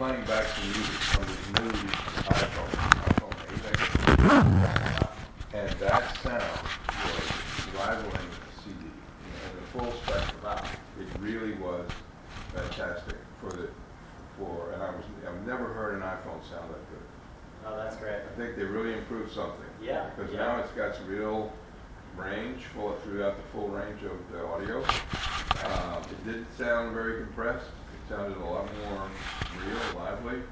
playing back the music from the new iPhone, iPhone 8 and that sound was rivaling the CD. Know, the full spectrum. It really was fantastic for the, for, and I was, I've never heard an iPhone sound that good. Oh, that's great. I think they really improved something. Yeah. Because yeah. now it's got some real range, full throughout the full range of the audio. Uh, it didn't sound very compressed. It sounded a lot more real, lively.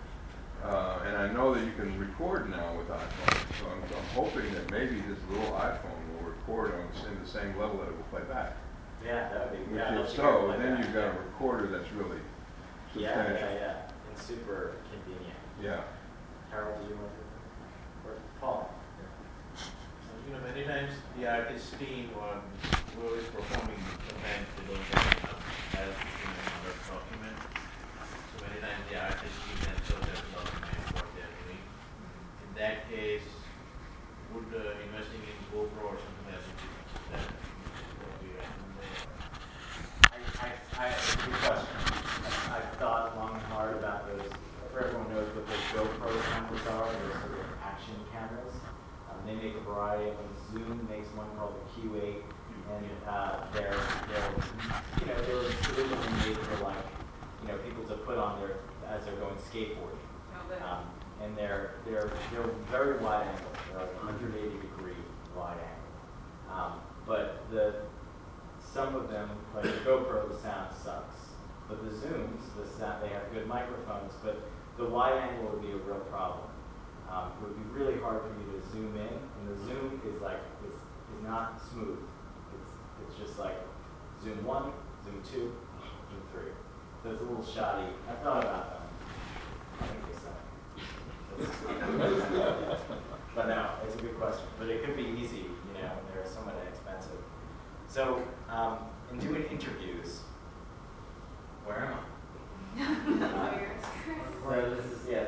Uh, and I know that you can record now with iPhone, so I'm, I'm hoping that maybe this little iPhone will record on the, in the same level that it will play back. Yeah, that would be. Which Yeah, if so, then you've got a recorder that's really Yeah, substantial. yeah, yeah. And super convenient. Yeah. Harold, did you want to? Or Paul? You know, many times the artist team or whoever is performing, sometimes they don't have enough as in another document. So many times the artist team themselves have to document what they're doing. In that case, would uh, investing in GoPro or something like that, that what we recommend? I, I, I have a good question. I- I've thought long and hard about those. For everyone knows what those GoPro cameras are, they're sort of action cameras. Um, they make a variety of them. Zoom makes one called the Q8, and uh, they're, they're, you know, they were originally made for like, you know, people to put on their as they're going skateboarding. Um, and they're, they're, they're very wide angle. They're like 180 degree wide angle. Um, but the, some of them, like the GoPro, the sound sucks. But the Zooms, the sound, they have good microphones, but the wide angle would be a real problem. Um, it would be really hard for you to zoom in, and the zoom is like, is, is not smooth. It's, it's just like zoom one, zoom two, zoom three. So it's a little shoddy. I thought about them. I think they suck. but no, it's a good question. But it could be easy, you know, they're somewhat inexpensive. So, um, in doing interviews, where am I? So this is, yeah,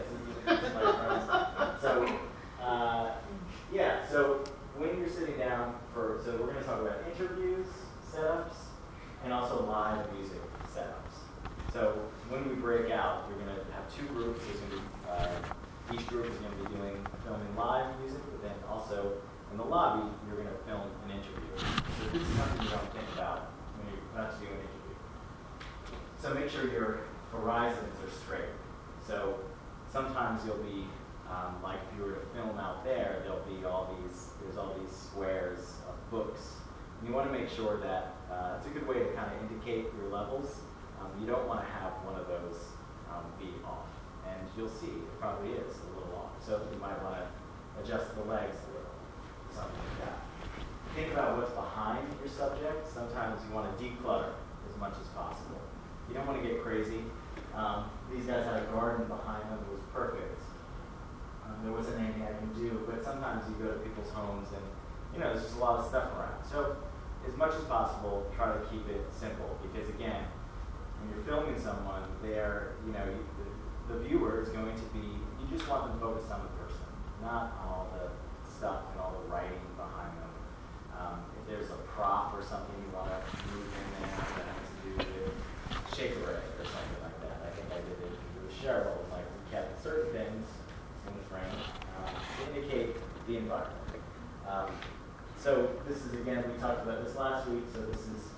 this is my friends. So, uh, yeah, so when you're sitting down for, so we're going to talk about interviews, setups, and also live music setups. So when we break out, we're going to have two groups. Uh, each group is going to be doing filming live music, but then also in the lobby, you're going to film an interview. So this is something you don't think about when you're about to do an interview. So make sure your horizons are straight. So sometimes you'll be, um, like if you were to film out there, there'll be all these, there's all these squares of books. You want to make sure that uh, it's a good way to kind of indicate your levels. Um, you don't want to have one of those um, be off. And you'll see, it probably is a little off. So you might want to adjust the legs a little, something like that. Think about what's behind your subject. Sometimes you want to declutter as much as possible. You don't want to get crazy. Um, these guys had a garden behind them. It was perfect. Um, there wasn't anything I can do, but sometimes you go to people's homes and, you know, there's just a lot of stuff around. So as much as possible, try to keep it simple. Because, again, when you're filming someone, they're, you know, the, the viewer is going to be, you just want them focused on the person, not on all the stuff and all the writing behind them. Um, if there's a prop or something you want to move in there that has to do with shaker ray or something like that. I think I did it with Cheryl. Like we kept certain things in the frame um, to indicate the environment. Um, so this is again we talked about this last week. So this is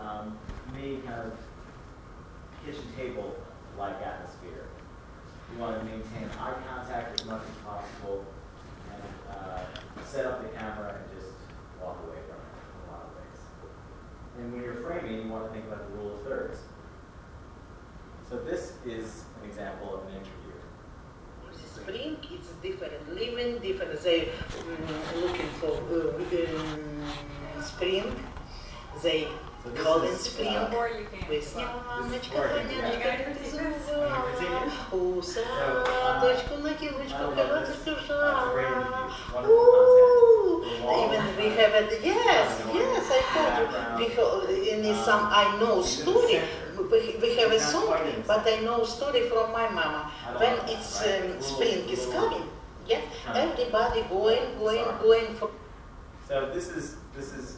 um, me kind of kitchen table like atmosphere. You want to maintain eye contact as much as possible and uh, set up the camera and just walk away from it in a lot of ways. And when you're framing, you want to think about the rule of thirds. So this is an example of an interview. Spring, it's different living, different. They mm, looking for uh, um, spring. They So this call it is, spring. uh, Or you can. Весняночка, working, конячка, yeah. притязала, у uh, садочку на I килочку, love колодец this. That's душа. great interview. Wonderful Ooh, content. The wall. Even we have it. Yes, yes, I told you. We have, in some I know story. We, we have a song, but I know story from my mama. When it's um, spring is coming, yeah, everybody going, going, going for. So this is this is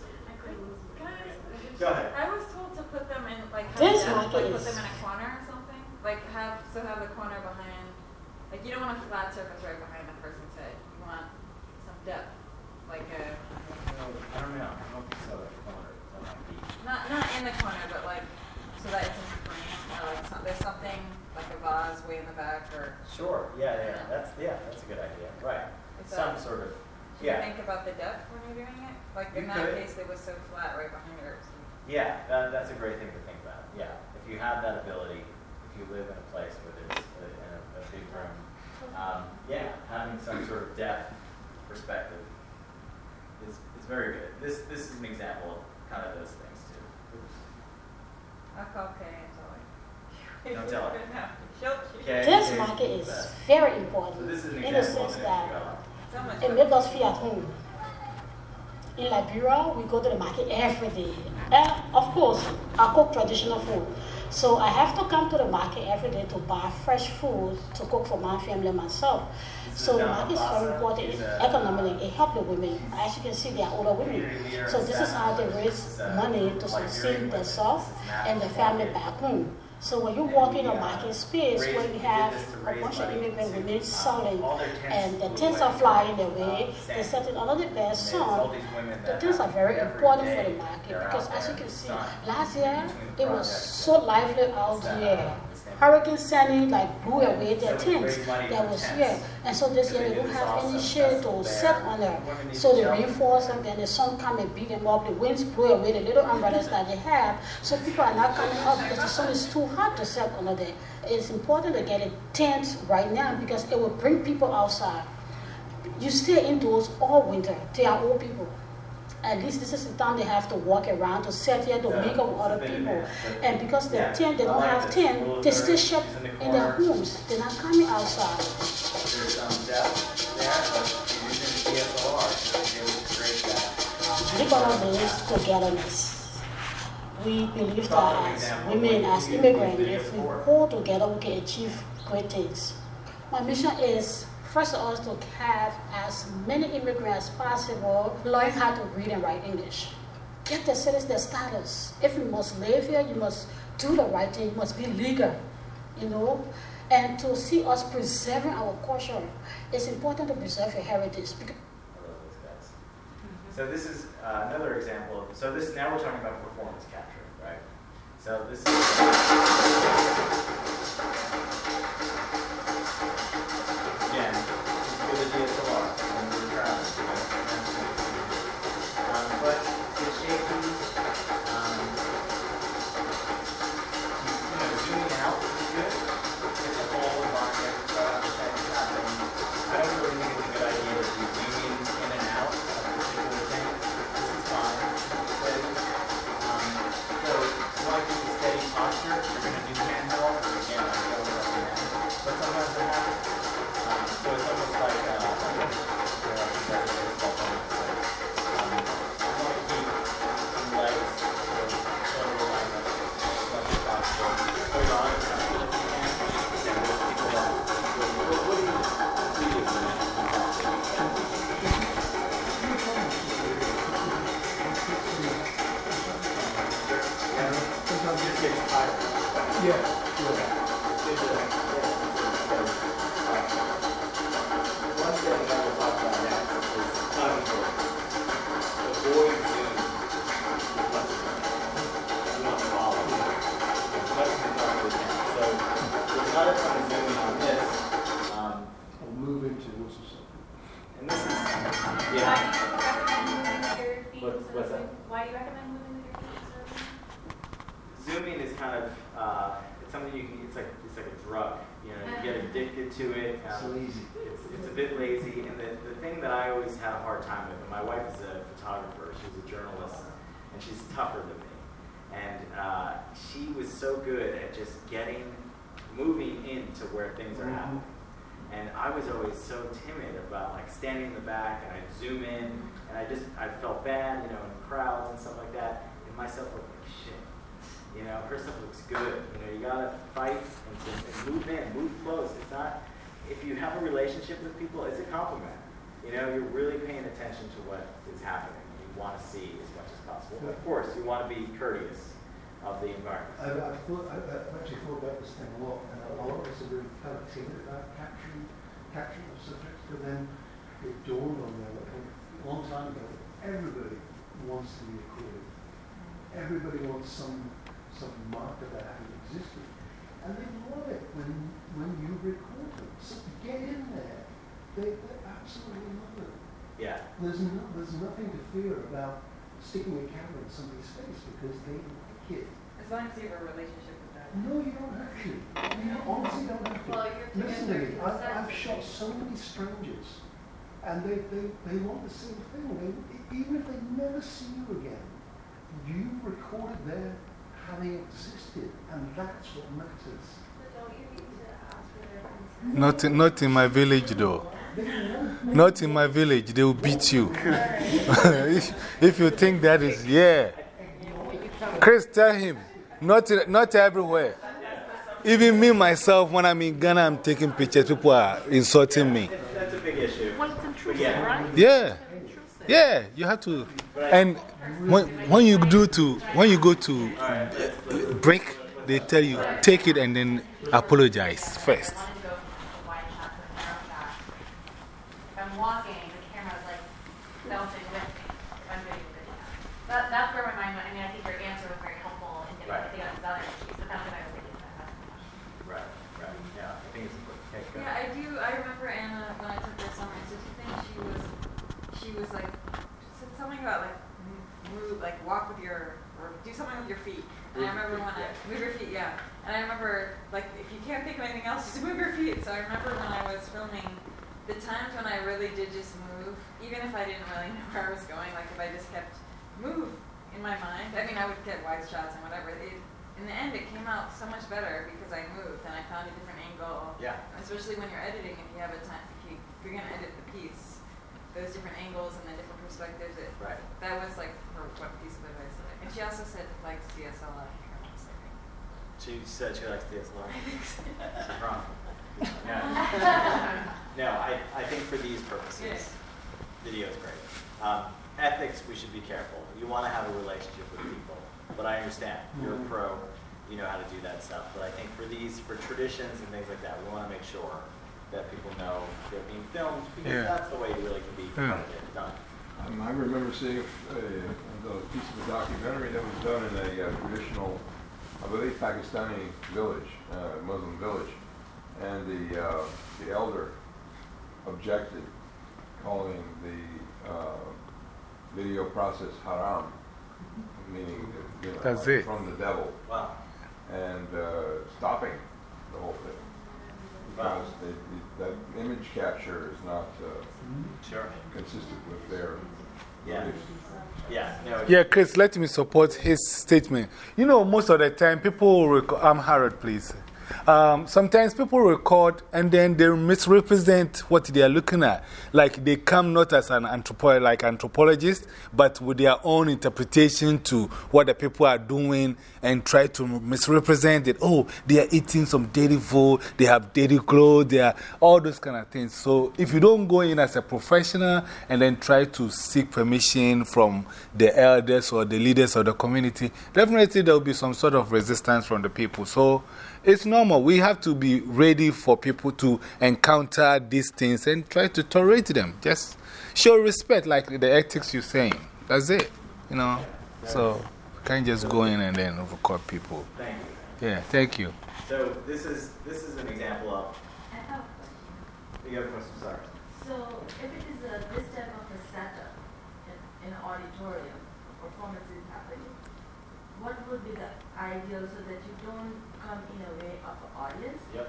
Go ahead. I was told to put them in, like, have This them, one like, is- put them in a corner or something. like have so have the corner behind, like you don't want a flat surface right behind the person's head. You want some depth, like a I don't know, I don't think so, at corner, that might be. not not in the corner, but like so that it's in the frame, or like some, there's something like a vase way in the back, or Sure, yeah, yeah, that's, yeah, that's a good idea, right. Is Some that- sort of, do you yeah, think about the depth when you're doing it? Like You in that could. case, it was so flat right behind her. So yeah, that, that's a great thing to think about, yeah. If you have that ability, if you live in a place where there's a, in a, a big room, um, yeah, having some sort of depth perspective is, is very good. This, this is an example of kind of those things too. Oops. I'll call Kay and tell her. Don't tell her. No, Okay. This market is that. very So important this is an in the example of sense that entry level. so much. it makes us feel at home. In Liberia, we go to the market every day. And of course, I cook traditional food. So I have to come to the market every day to buy fresh food to cook for my family and myself. So the market is very important She's It- a- economically. It helps the women. As you can see, they are older women. So this is how they raise money to sustain themselves and the family back home. So when you walk in a market space where you have a bunch of immigrant women selling and the tents are flying away, sand. they set it under the bed And there's all sun. these women The tents are very important for the market because as you can see, last year it was so lively out here. Up, they stand up. Hurricane Sandy like blew away their tents that was here. And so this year They they do don't have any shade to set on there. So they reinforce them, then the sun come and beat them up, the winds blow away the little umbrellas that they have. So people are not coming up because the sun is too hot to set under there. It's important to get a tent right now because it will bring people outside. You stay indoors all winter. They are old people. At least this is the time they have to walk around to sit here to mingle with other people. And because they're tent, they don't have tent, they stay dirty, shut in their homes. They're not coming outside. There's some depth there, but using DSLR to be able to create that. Liquor means togetherness. We believe that as women, as immigrants, if we hold together, we can achieve great things. My mission is, first of all, to have as many immigrants as possible learn how to read and write English. Get the citizen status. If you must live here, you must do the right thing. You must be legal, you know. And to see us preserving our culture, it's important to preserve your heritage. So this is uh, another example of, so this, now we're talking about performance capture, right? So this is, Yeah. And she's tougher than me. And uh, she was so good at just getting, moving into where things are Mhm. happening. And I was always so timid about like standing in the back, and I'd zoom in, and I just, I felt bad, you know, in crowds and stuff like that, and myself looked like shit. You know, her stuff looks good. You know, you gotta fight and, to, and move in, move close. It's not, if you have a relationship with people, it's a compliment. You know, you're really paying attention to what is happening. Want to see as much as possible. Of course, you want to be courteous, of the environment. I've, I've, thought, I've, I've actually thought about this thing a lot, and a lot of us are really kind of timid about capturing, capturing the subjects, but then it dawned on me that a long time ago, everybody wants to be recorded. Everybody wants some, some marker that having existed. And they love it when, when you record them. So get in there. They, they absolutely love it. Yeah. There's, no, there's nothing to fear about sticking a camera in somebody's face because they like it. As long as you have a relationship with that. No, you don't have to. You honestly don't have to. Well, you're Listen to me. I've, I've shot so many strangers, and they, they, they want the same thing. They, even if they never see you again, you've recorded their having existed, and that's what matters. But don't you need to ask for their consent? Not, in- not in my village, though. They won't in my village, they will beat you. if, if you think that is, yeah. Chris, tell him, not, not everywhere. Even me, myself, when I'm in Ghana, I'm taking pictures, people are insulting me. That's a big issue. Well, it's intrusive, yeah. right? Yeah. Yeah, you have to. And when, when you do to, when you go to break, they tell you, take it and then apologize first. I wanted to go from a wide shot to a narrow shot. If I'm walking, the camera's like bouncing with me. If I'm doing video. That, that's where my mind went. I mean, I think your answer was very helpful in getting Right. to these other issues, but that's what I was thinking about. Right, right. Yeah, I think it's important. Okay, go. Yeah, I do. I remember Anna when I took her summer institute thing. She was, she was like, said something about like m- move, like walk with your, or do something with your feet. And I remember when I move your feet, yeah. And I remember like if you can't think of anything else, just move your feet. So I remember when I was filming, the times when I really did just move, even if I didn't really know where I was going, like if I just kept move in my mind. I mean, I would get wide shots and whatever. It, in the end, it came out so much better because I moved and I found a different angle. Yeah. Especially when you're editing, if you have a time, if, you, if you're gonna edit the piece, those different angles and the different perspectives. It, Right. That was like her one piece of advice. That and she also said likes DSLR cameras. I think. She said she likes DSLR. I think so. She's wrong. No, no I, I think for these purposes, video is great. Um, ethics, we should be careful. You want to have a relationship with people, but I understand. You're a pro, you know how to do that stuff. But I think for these, for traditions and things like that, we want to make sure that people know they're being filmed because Yeah. that's the way you really can be Yeah. part done. Um, I remember seeing a, a, a piece of a documentary that was done in a uh, traditional, I believe, Pakistani village, uh, Muslim village, and the uh, the elder objected, calling the uh, video process haram, meaning you know, That's like it. from the devil, Wow. and uh, stopping the whole thing Wow. Because they, that image capture is not uh, Sure. consistent with their Yeah. beliefs. Yeah. No. Yeah, Chris, let me support his statement. You know, most of the time, people. I'm Harold, please. Um, sometimes people record and then they misrepresent what they are looking at. Like they come not as an like anthropologist, but with their own interpretation to what the people are doing and try to misrepresent it. Oh, they are eating some dirty food, they have dirty clothes, they are all those kind of things. So if you don't go in as a professional and then try to seek permission from the elders or the leaders of the community, definitely there will be some sort of resistance from the people. So it's normal. We have to be ready for people to encounter these things and try to tolerate them. Just show respect, like the ethics you're saying. That's it. You know? So, can't just go in and then record people. Thank you. Yeah, thank you. So this is this is an example of. I have a question. You have a question, sorry. So if it is a, this type of a setup in, in an auditorium, performance is happening, what would be the ideal so that you don't come in a way of an audience Yep.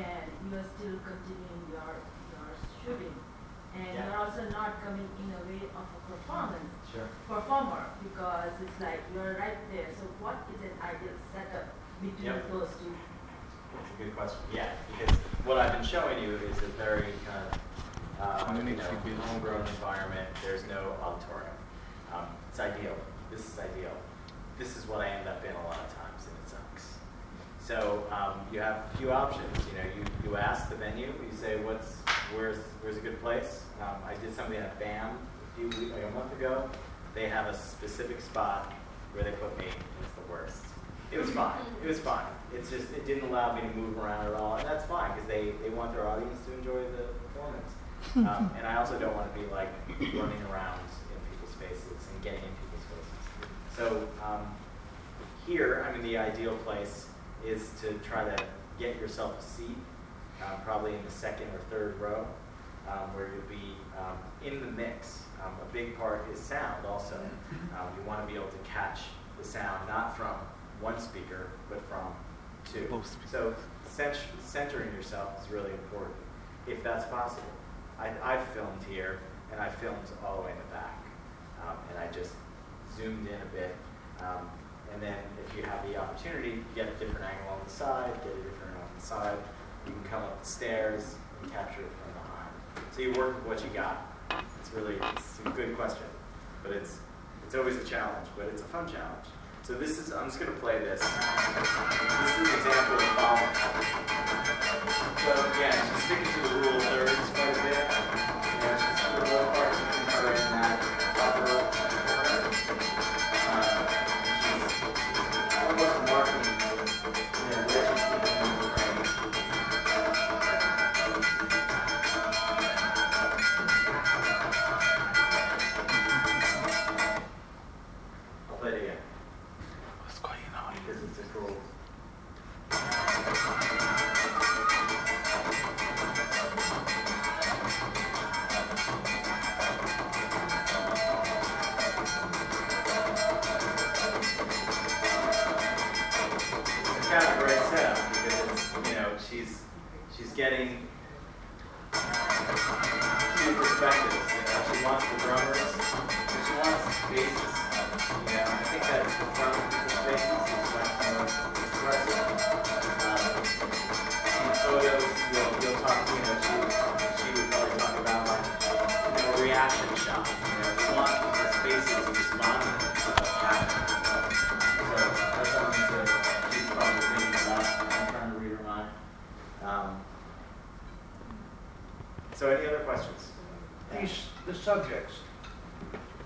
And you are still continuing your, your shooting? And Yeah. you're also not coming in a way of a performance, Sure. performer, because it's like you're right there. So what is an ideal setup between Yep. those two? That's a good question. Yeah, because what I've been showing you is a very kind of uh, you know, built. homegrown environment. There's no auditorium. Um, it's ideal. This is ideal. This is what I end up in a lot of times, and it sucks. So um, you have a few options. You know, you, you ask the venue. You say, "What's where's where's a good place?" Um, I did something at BAM a few weeks, like a month ago. They have a specific spot where they put me. and It's the worst. It was fine. It was fine. It's just, it didn't allow me to move around at all, and that's fine, because they, they want their audience to enjoy the performance. Um, and I also don't want to be like running around in people's faces and getting in people's faces. So um, here, I'm in the ideal place is to try to get yourself a seat, um, probably in the second or third row, um, where you'll be um, in the mix. Um, a big part is sound also. Um, you want to be able to catch the sound not from one speaker, but from two. So cent- centering yourself is really important, if that's possible. I, I've filmed here, and I filmed all the way in the back, um, and I just zoomed in a bit. Um, and then if you have the opportunity, get a different angle on the side, get a different angle on the side. You can come up the stairs and capture it from behind. So you work with what you got. It's really it's a good question, but it's it's always a challenge, but it's a fun challenge. So this is I'm just going to play this. This is an example of following. So again, she's sticking to the rule of thirds quite a bit. You know, a reaction shot. You know, we want the faces responding to what's happening. So that's something to, she's probably thinking about. I'm trying to read her mind. Um, so any other questions? These, the subjects,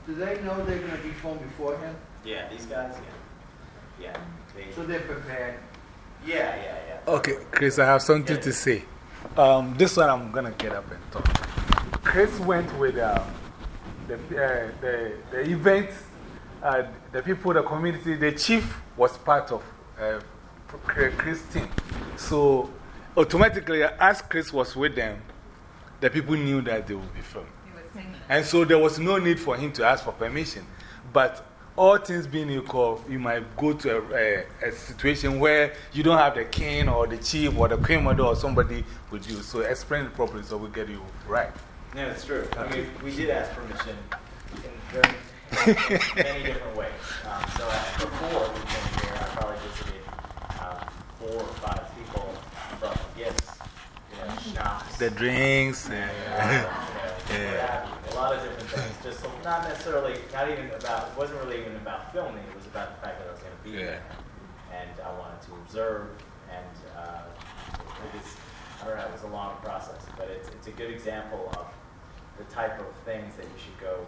do they know they're gonna be filmed beforehand? Yeah, these guys, yeah. Yeah, they, So they're prepared? yeah, yeah, yeah. Okay, Chris, I have something to say. Um, this one I'm going to get up and talk. Chris went with um, the, uh, the, the event, uh, the people, the community, the chief was part of uh, Chris' team. So automatically, as Chris was with them, the people knew that they would be filmed. He was singing. And so there was no need for him to ask for permission. But all things being equal, you might go to a, a, a situation where you don't have the king or the chief or the queen mother or somebody with you. So explain it properly so we get you right. No, it's true. I mean, we did ask permission in very many different ways. Um, so before we came here, I probably visited um, four or five people brought them gifts, you know, schnapps. The drinks. and, you know, what you. A lot of different things. Just not necessarily, not even about, it wasn't really even about filming. It was about the fact that I was going to be Yeah. there. And I wanted to observe. And uh, it was, I don't know, it was a long process. But it's, it's a good example of the type of things that you should go,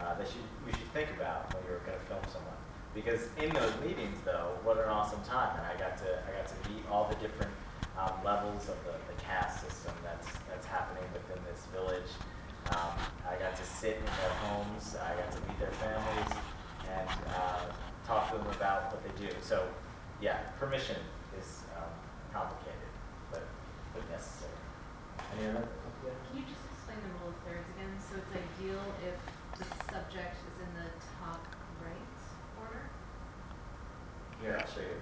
uh, that you, you should think about when you're going to film someone. Because in those meetings, though, what an awesome time! And I got to I got to meet all the different um, levels of the, the caste system that's that's happening within this village. Um, I got to sit in their homes. I got to meet their families and uh, talk to them about what they do. So, yeah, permission is um, complicated, but but necessary. Any other? Can you just explain the rule of thirds again? So it's ideal if the subject is in the top right order? Here, I'll show you.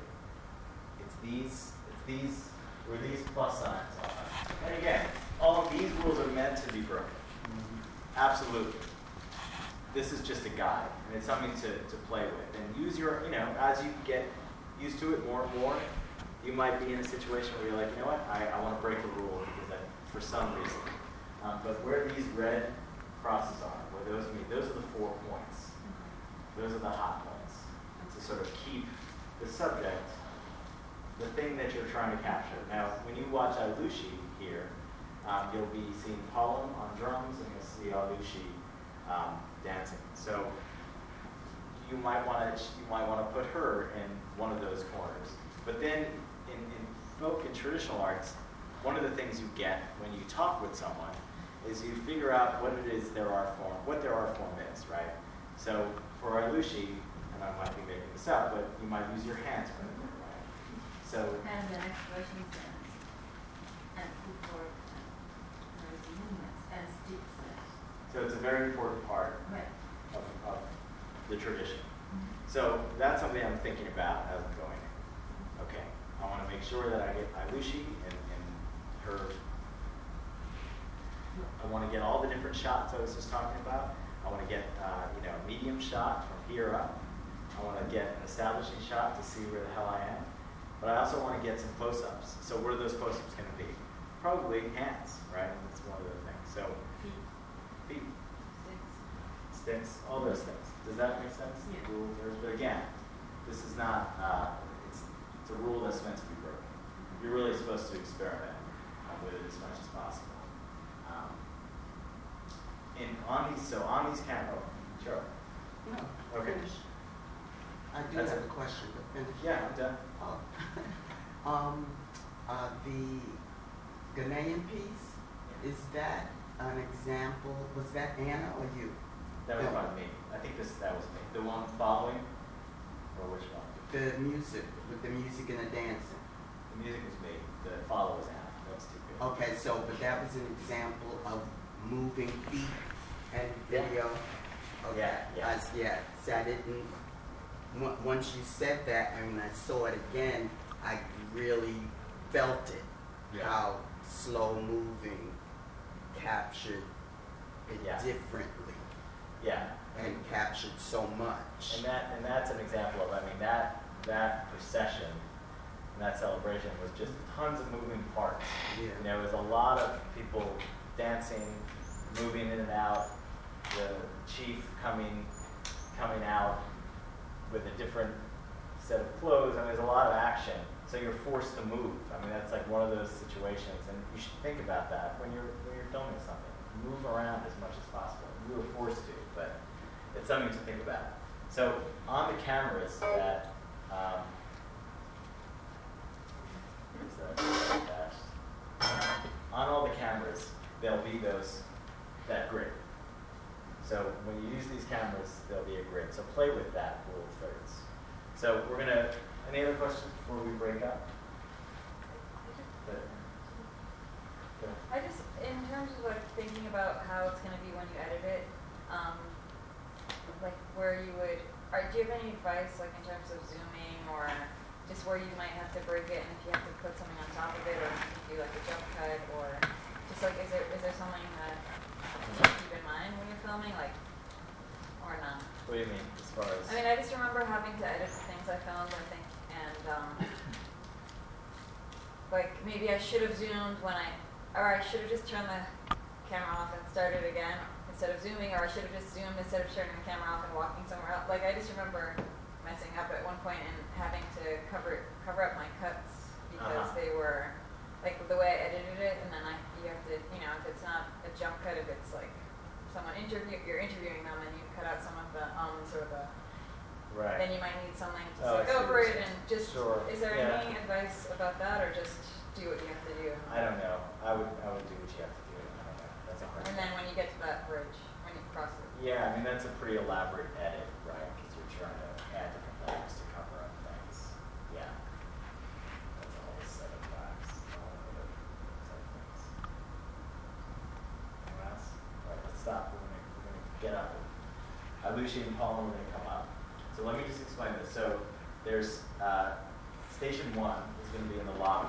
It's these, it's these, where these plus signs are. And again, all of these rules are meant to be broken. Mm-hmm. Absolutely. This is just a guide, and it's something to, to play with. And use your, you know, as you get used to it more and more, you might be in a situation where you're like, you know what, I, I want to break a rule because I, for some reason. Um, but where these red crosses are, where those mean, those are the four points. Those are the hot points. To sort of keep the subject, the thing that you're trying to capture. Now, when you watch Alushi here, um, you'll be seeing Paulum on drums and you'll see Alushi um, dancing. So you might want to you might want to put her in one of those corners. But then in, in folk and traditional arts, one of the things you get when you talk with someone is you figure out what it is their art form, what their art form is, right? So for Ilushi, and I might be making this up, but you might use your hands for it, right? So And the expressions and, footwork and uh, movements and sticks. so it's a very important part Right. of, of the tradition. So that's something I'm thinking about as I'm going. Okay, I want to make sure that I get Ilushi and, and her. I want to get all the different shots I was just talking about. I want to get uh, you know a medium shot from here up. I want to get an establishing shot to see where the hell I am. But I also want to get some close-ups. So what are those close-ups going to be? Probably hands, right? That's one of the things. So feet, sticks, all those things. Does that make sense? Yeah. But again, this is not, uh, it's, it's a rule that's meant to be broken. You're really supposed to experiment with it as much as possible. And on these, so on these cameras, sure. No. Okay. finish. I do That's have it. a question, but finish. Yeah, I'm done. Oh. Um, uh, the Ghanaian piece, is that an example, was that Anna or you? That was No. about me. I think this, that was me. The one following, or which one? The music, with the music and the dancing. The music was me. The follow was Anna. That was too good. Okay, so, but that was an example of moving feet and Yeah. video? Okay. Yeah, uh, yeah. I s- yeah, so I didn't, on- once you said that and I saw it again, I really felt it. Yeah. How slow moving captured it Yeah. differently Yeah. and captured so much. And that, and that's an example of, I mean, that, that procession and that celebration was just tons of moving parts. Yeah. And there was a lot of people dancing, moving in and out, the chief coming, coming out with a different set of clothes, and there's a lot of action. So you're forced to move. I mean, that's like one of those situations, and you should think about that when you're, when you're filming something. Move around as much as possible. You were forced to, but it's something to think about. So on the cameras that, um? On all the cameras, there'll be those, that grid. So when you use these cameras, there'll be a grid. So play with that rule of thirds. So we're gonna, any other questions before we break up? I just, in terms of like thinking about how it's gonna be when you edit it, um, like where you would, or do you have any advice like in terms of zooming or just where you might have to break it and if you have to put something on top of it or if you do like a jump cut or just like is there is there something that you should keep in mind when you're filming like or not? What do you mean, as far as? I mean, I just remember having to edit the things I filmed, I think, and um, like maybe I should have zoomed when I, or I should have just turned the camera off and started again instead of zooming, or I should have just zoomed instead of turning the camera off and walking somewhere else. Like I just remember messing up at one point and having to cover cover up my cuts because Uh-huh. they were like the way I edited it, and then I you have to you know if it's not a jump cut, if it's like someone uh, interview you're interviewing them and you cut out some of the ums or the Right. then you might need something to Oh, see over it and just, Sure, is there yeah. any advice about that or just do what you have to do? I don't know. I would, I would do what you have to do. I don't know. That's a hard. And then when you get to that bridge, when you cross it. Yeah, I mean, that's a pretty elaborate edit, right? Because you're trying to add different layers to cover up things. Yeah. That's a whole set of facts. a whole other set of things. Anyone else? All right, let's stop. We're gonna, we're gonna get up. And Paul are gonna come up. So let me just explain this. So there's, uh, station one is gonna be in the lobby.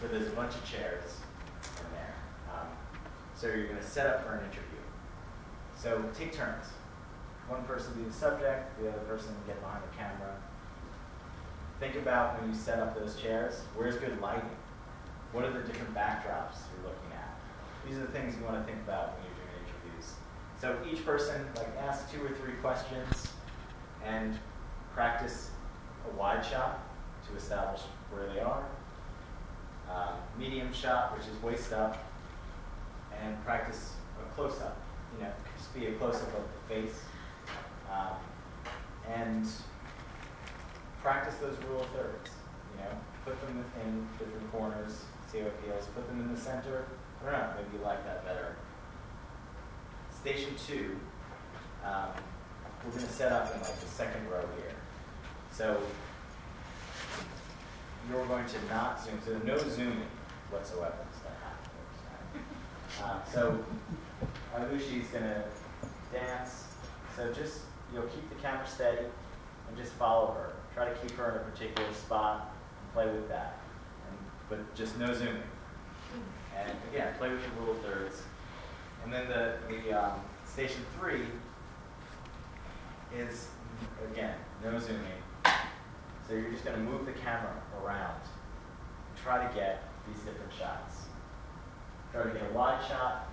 So there's a bunch of chairs in there. Um, so you're gonna set up for an interview. So take turns. One person be the subject, the other person get behind the camera. Think about when you set up those chairs, where's good lighting? What are the different backdrops you're looking at? These are the things you want to think about when you're. So each person like ask two or three questions and practice a wide shot to establish where they are. Uh, medium shot, which is waist up, and practice a close up. You know, just be a close up of the face. Um, and practice those rule of thirds. You know, put them in different corners, see how it feels. Put them in the center. I don't know, maybe you like that better. Station two, um, we're going to set up in like the second row here. So you're going to not zoom. So no zooming whatsoever. Uh, so Alushi is going to dance. So just you'll keep the camera steady and just follow her. Try to keep her in a particular spot and play with that. And, but just no zooming. And again, play with your of thirds. And then the, the um, station three is, again, no zooming. So you're just going to move the camera around. And try to get these different shots. Try to get a wide shot.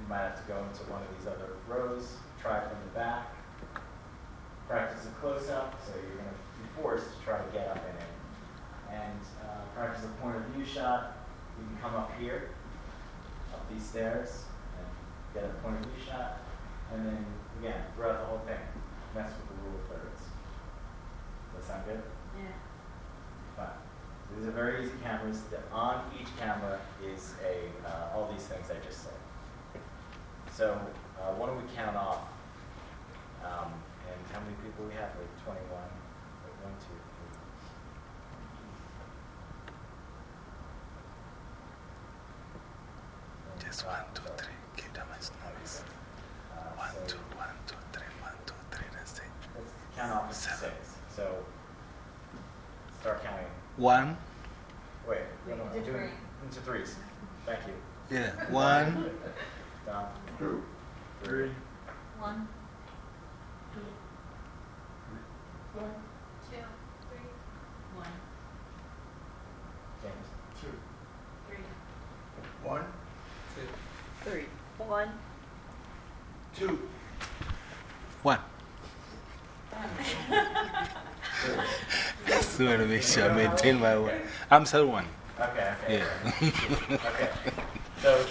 You might have to go into one of these other rows. Try from the back. Practice a close-up, so you're going to be forced to try to get up in it. And uh, practice a point of view shot. You can come up here, up these stairs, get a point of view shot. And then, again, throughout the whole thing, mess with the rule of thirds. Does that sound good? Yeah. Fine. These are very easy cameras. The, on each camera is a uh, all these things I just said. So uh, why don't we count off? Um, and how many people we have? Like 21. Like one, two, three. Just one, two, three. Give them a noise. Uh, One, so two, one, two, three, one, two, three. That's it. Let's count off Seven. six. So start counting. One. Wait, no, no, I'm Into doing into threes. Thank you. Yeah. One. Don. Two, three, One. One. Two, three, One. James. two, three. one, Three. One. two. One. Just want to make sure I maintain my word. I'm sorry, one. Okay. Okay. Yeah. okay. So